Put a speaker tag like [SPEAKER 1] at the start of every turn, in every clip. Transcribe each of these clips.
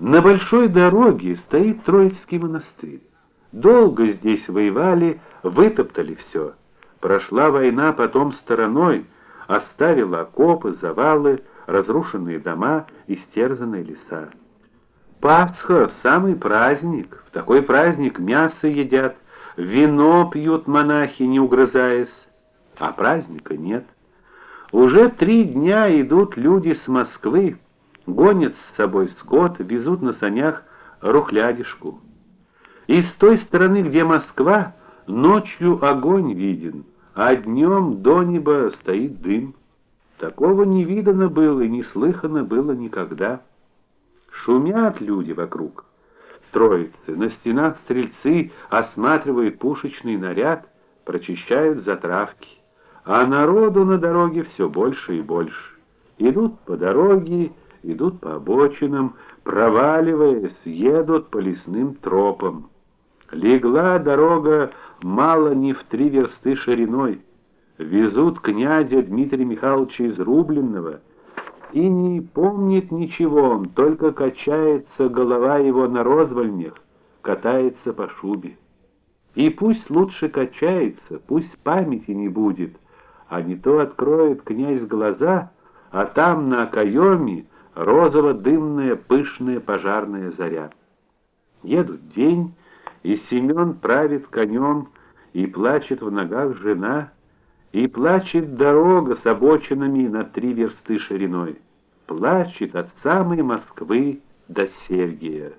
[SPEAKER 1] На большой дороге стоит Троицкий монастырь. Долго здесь воевали, вытоптали все. Прошла война потом стороной, оставила окопы, завалы, разрушенные дома, истерзанные леса. Пасха самый праздник. В такой праздник мясо едят, вино пьют монахи, не угрызаясь, а праздника нет. Уже три дня идут люди с Москвы гонят с собой скот, везут на санях рухлядишку. И с той стороны, где Москва, ночью огонь виден, а днем до неба стоит дым. Такого не видано было и не слыхано было никогда. Шумят люди вокруг. Троицы, на стенах стрельцы осматривают пушечный наряд, прочищают затравки. А народу на дороге все больше и больше. Идут по дороге, идут по обочинам, проваливаясь, едут по лесным тропам. Легла дорога мало не в три версты шириной. Везут князя Дмитрия Михайловича из Рубленного, и не помнит ничего, он только качается голова его на розвольнях, катается по шубе. И пусть лучше качается, пусть памяти не будет, а не то откроет князь глаза, а там на окоеме розово-дымная пышная пожарная заря. Едут день, и Семен правит конем, и плачет в ногах жена, и плачет дорога с обочинами на три версты шириной. Плачет от самой Москвы до Сергия.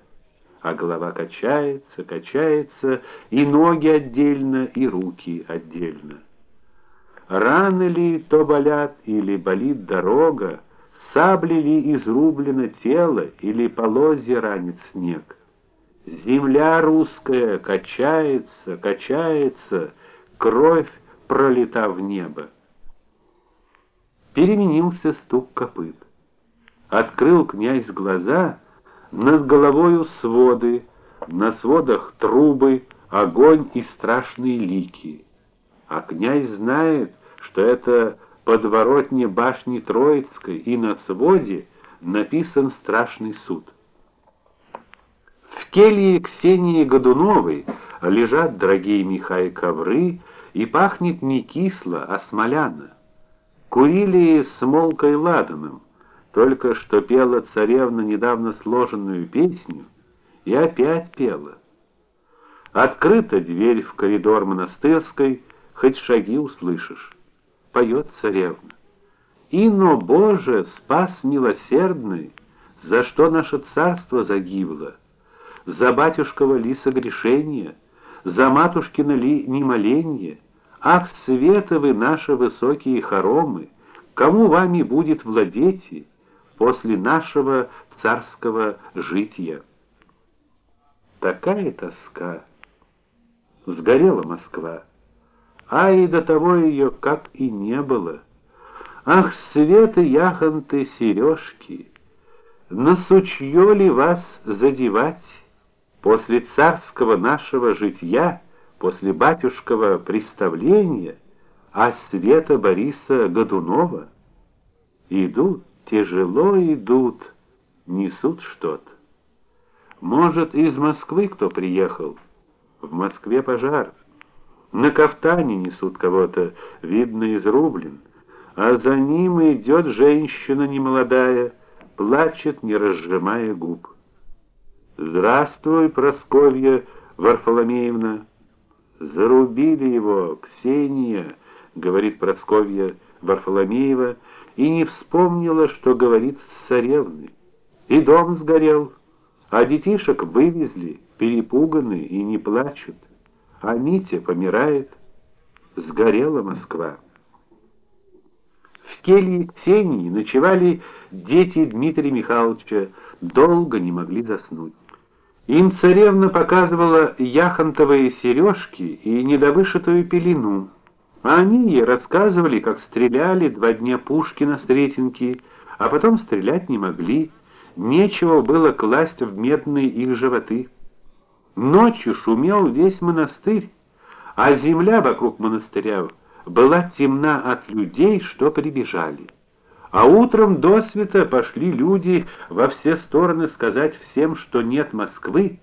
[SPEAKER 1] А голова качается, качается, и ноги отдельно, и руки отдельно. Раны ли то болят или болит дорога, Сабли ли изрублено тело или полозья ранит снег? Земля русская качается, качается, кровь пролита в небо. Переменился стук копыт. Открыл князь глаза, над головою своды, на сводах трубы, огонь и страшные лики. А князь знает, что это подворотне башни Троицкой и на своде написан страшный суд. В келье Ксении Годуновой лежат дорогие меха и ковры, и пахнет не кисло, а смоляно. Курили с молкой ладаном, только что пела царевна недавно сложенную песню и опять пела. Открыта дверь в коридор монастырской, хоть шаги услышишь поет царевна. Ино Боже, спас милосердный, за что наше царство загибло? За батюшкова ли согрешение, за матушкино ли немоленье? Ах, световы наши высокие хоромы, кому вами будет владеть после нашего царского жития? Такая тоска. Сгорела Москва а и до того ее как и не было. Ах, светы яхонты сережки, на сучье ли вас задевать? После царского нашего житья, после батюшкова представления, а света Бориса Годунова идут, тяжело идут, несут что-то. Может, из Москвы кто приехал? В Москве пожар. На кафтане несут кого-то, видно, изрублен, а за ним идет женщина немолодая, плачет, не разжимая губ. Здравствуй, Просковья Варфоломеевна. Зарубили его, Ксения, говорит Просковья Варфоломеева, и не вспомнила, что говорит с царевной. И дом сгорел, а детишек вывезли, перепуганные и не плачут а Митя помирает. Сгорела Москва. В келье Ксении ночевали дети Дмитрия Михайловича, долго не могли заснуть. Им царевна показывала яхонтовые сережки и недовышитую пелену. А они ей рассказывали, как стреляли два дня пушки на Сретенке, а потом стрелять не могли. Нечего было класть в медные их животы. Ночью шумел весь монастырь, а земля вокруг монастыря была темна от людей, что прибежали. А утром до света пошли люди во все стороны сказать всем, что нет Москвы.